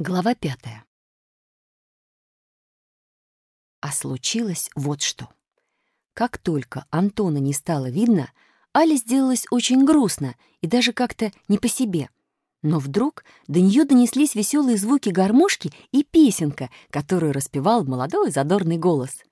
Глава пятая. А случилось вот что. Как только Антона не стало видно, Але сделалось очень грустно и даже как-то не по себе. Но вдруг до нее донеслись веселые звуки гармошки и песенка, которую распевал молодой задорный голос.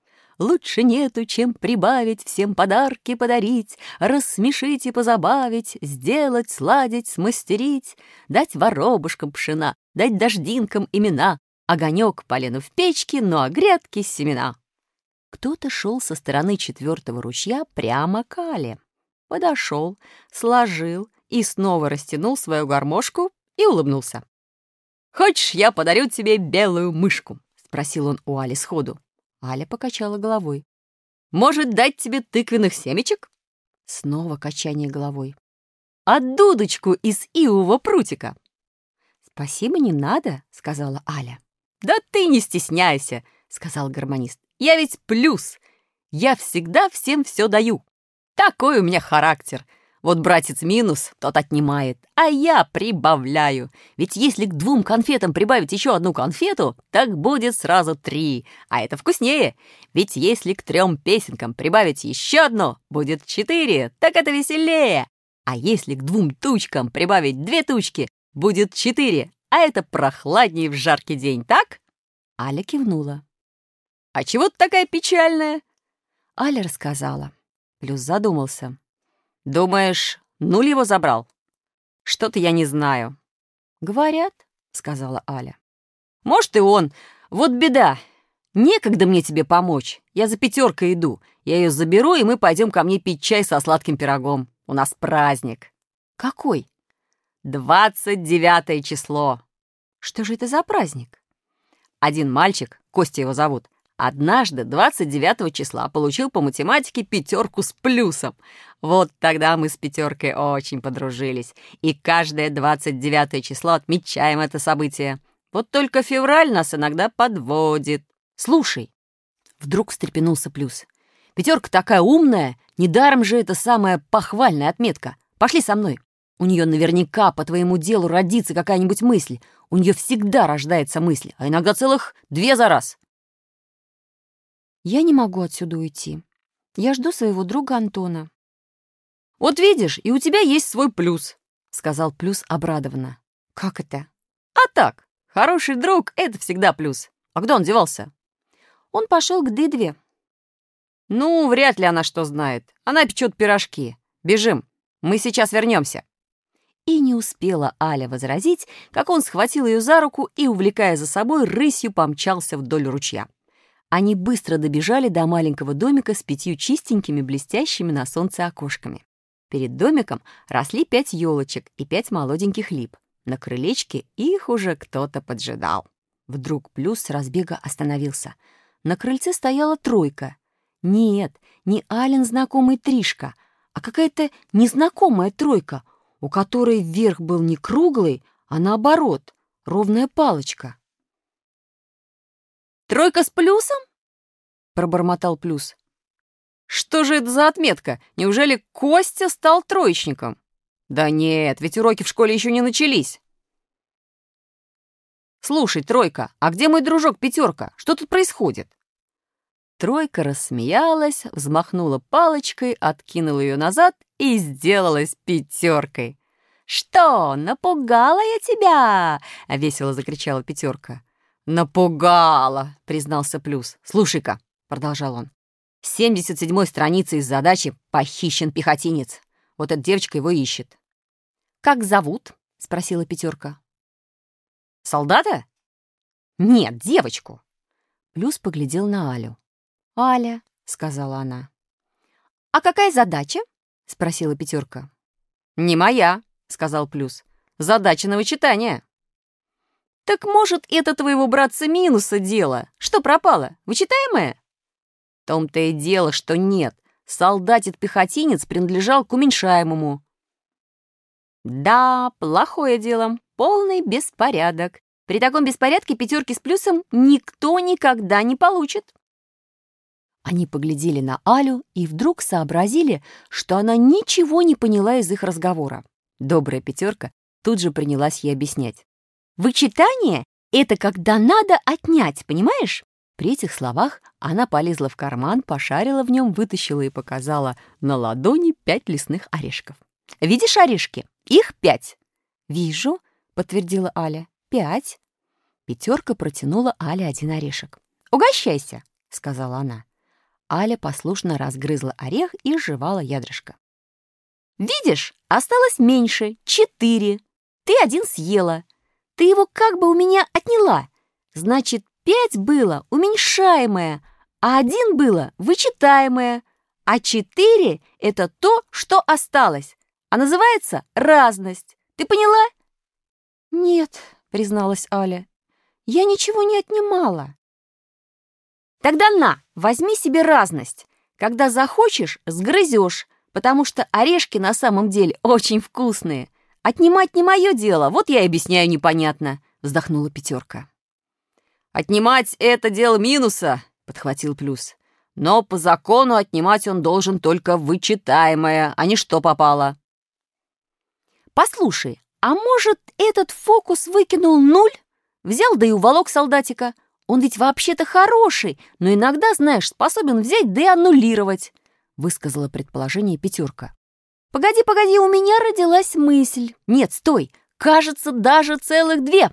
«Лучше нету, чем прибавить, всем подарки подарить, рассмешить и позабавить, сделать, сладить, смастерить, дать воробушкам пшена, дать дождинкам имена, огонек полену в печке, но а грядки семена». Кто-то шел со стороны четвертого ручья прямо к Але подошел, сложил и снова растянул свою гармошку и улыбнулся. «Хочешь, я подарю тебе белую мышку?» — спросил он у Али сходу. Аля покачала головой. «Может, дать тебе тыквенных семечек?» Снова качание головой. «А дудочку из ивового прутика?» «Спасибо, не надо», — сказала Аля. «Да ты не стесняйся», — сказал гармонист. «Я ведь плюс. Я всегда всем все даю». Такой у меня характер. Вот братец минус, тот отнимает, а я прибавляю. Ведь если к двум конфетам прибавить еще одну конфету, так будет сразу три, а это вкуснее. Ведь если к трем песенкам прибавить еще одну, будет четыре, так это веселее. А если к двум тучкам прибавить две тучки, будет четыре, а это прохладнее в жаркий день, так? Аля кивнула. «А чего ты такая печальная?» Аля рассказала. Плюс задумался. «Думаешь, нуль его забрал?» «Что-то я не знаю». «Говорят», — сказала Аля. «Может, и он. Вот беда. Некогда мне тебе помочь. Я за пятеркой иду. Я ее заберу, и мы пойдем ко мне пить чай со сладким пирогом. У нас праздник». «Какой?» «Двадцать девятое число». «Что же это за праздник?» Один мальчик, Костя его зовут, Однажды, 29 числа, получил по математике пятерку с плюсом. Вот тогда мы с пятеркой очень подружились. И каждое 29 число отмечаем это событие. Вот только февраль нас иногда подводит. Слушай, вдруг встрепенулся плюс. Пятерка такая умная, недаром же это самая похвальная отметка. Пошли со мной. У нее наверняка по твоему делу родится какая-нибудь мысль. У нее всегда рождается мысль, а иногда целых две за раз. Я не могу отсюда уйти. Я жду своего друга Антона. «Вот видишь, и у тебя есть свой плюс», — сказал Плюс обрадованно. «Как это?» «А так, хороший друг — это всегда плюс. А куда он девался?» «Он пошел к Дыдве». «Ну, вряд ли она что знает. Она печет пирожки. Бежим, мы сейчас вернемся. И не успела Аля возразить, как он схватил ее за руку и, увлекая за собой, рысью помчался вдоль ручья. Они быстро добежали до маленького домика с пятью чистенькими, блестящими на солнце окошками. Перед домиком росли пять елочек и пять молоденьких лип. На крылечке их уже кто-то поджидал. Вдруг Плюс с разбега остановился. На крыльце стояла тройка. Нет, не Ален знакомый Тришка, а какая-то незнакомая тройка, у которой верх был не круглый, а наоборот, ровная палочка. «Тройка с плюсом?» — пробормотал Плюс. «Что же это за отметка? Неужели Костя стал троечником?» «Да нет, ведь уроки в школе еще не начались». «Слушай, Тройка, а где мой дружок Пятерка? Что тут происходит?» Тройка рассмеялась, взмахнула палочкой, откинула ее назад и сделалась пятеркой. «Что, напугала я тебя?» — весело закричала Пятерка. «Напугала», — признался Плюс. «Слушай-ка», — продолжал он, — «с 77-й страницы из задачи похищен пехотинец. Вот эта девочка его ищет». «Как зовут?» — спросила Пятерка. «Солдата?» «Нет, девочку». Плюс поглядел на Алю. «Аля», — сказала она. «А какая задача?» — спросила Пятерка. «Не моя», — сказал Плюс. «Задача на вычитание». «Так, может, это твоего братца Минуса дело? Что пропало? Вычитаемое?» В том-то и дело, что нет. Солдатит-пехотинец принадлежал к уменьшаемому. Да, плохое дело. Полный беспорядок. При таком беспорядке пятерки с плюсом никто никогда не получит. Они поглядели на Алю и вдруг сообразили, что она ничего не поняла из их разговора. Добрая пятерка тут же принялась ей объяснять. Вычитание это когда надо отнять, понимаешь? При этих словах она полезла в карман, пошарила в нем, вытащила и показала на ладони пять лесных орешков. «Видишь орешки? Их пять!» «Вижу», — подтвердила Аля. «Пять». Пятерка протянула Але один орешек. «Угощайся», — сказала она. Аля послушно разгрызла орех и жевала ядрышко. «Видишь, осталось меньше, четыре. Ты один съела. Ты его как бы у меня отняла. Значит, пять было уменьшаемое, а один было вычитаемое, а четыре — это то, что осталось, а называется разность. Ты поняла?» «Нет», — призналась Аля, — «я ничего не отнимала». «Тогда на, возьми себе разность. Когда захочешь, сгрызешь, потому что орешки на самом деле очень вкусные. Отнимать не мое дело, вот я и объясняю непонятно», — вздохнула пятерка. «Отнимать — это дело минуса», — подхватил Плюс. «Но по закону отнимать он должен только вычитаемое, а не что попало». «Послушай, а может, этот фокус выкинул нуль? Взял да и уволок солдатика. Он ведь вообще-то хороший, но иногда, знаешь, способен взять да и аннулировать», — высказала предположение пятерка. «Погоди, погоди, у меня родилась мысль. Нет, стой, кажется, даже целых две».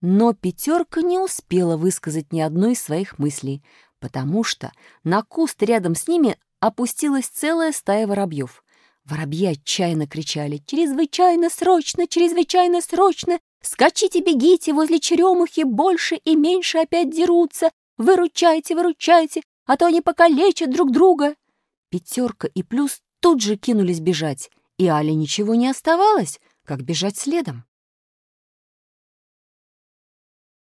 Но пятерка не успела высказать ни одной из своих мыслей, потому что на куст рядом с ними опустилась целая стая воробьев. Воробьи отчаянно кричали «Чрезвычайно срочно! Чрезвычайно срочно! Скачите, бегите! Возле черемухи больше и меньше опять дерутся! Выручайте, выручайте, а то они покалечат друг друга!» Пятерка и Плюс тут же кинулись бежать, и Але ничего не оставалось, как бежать следом.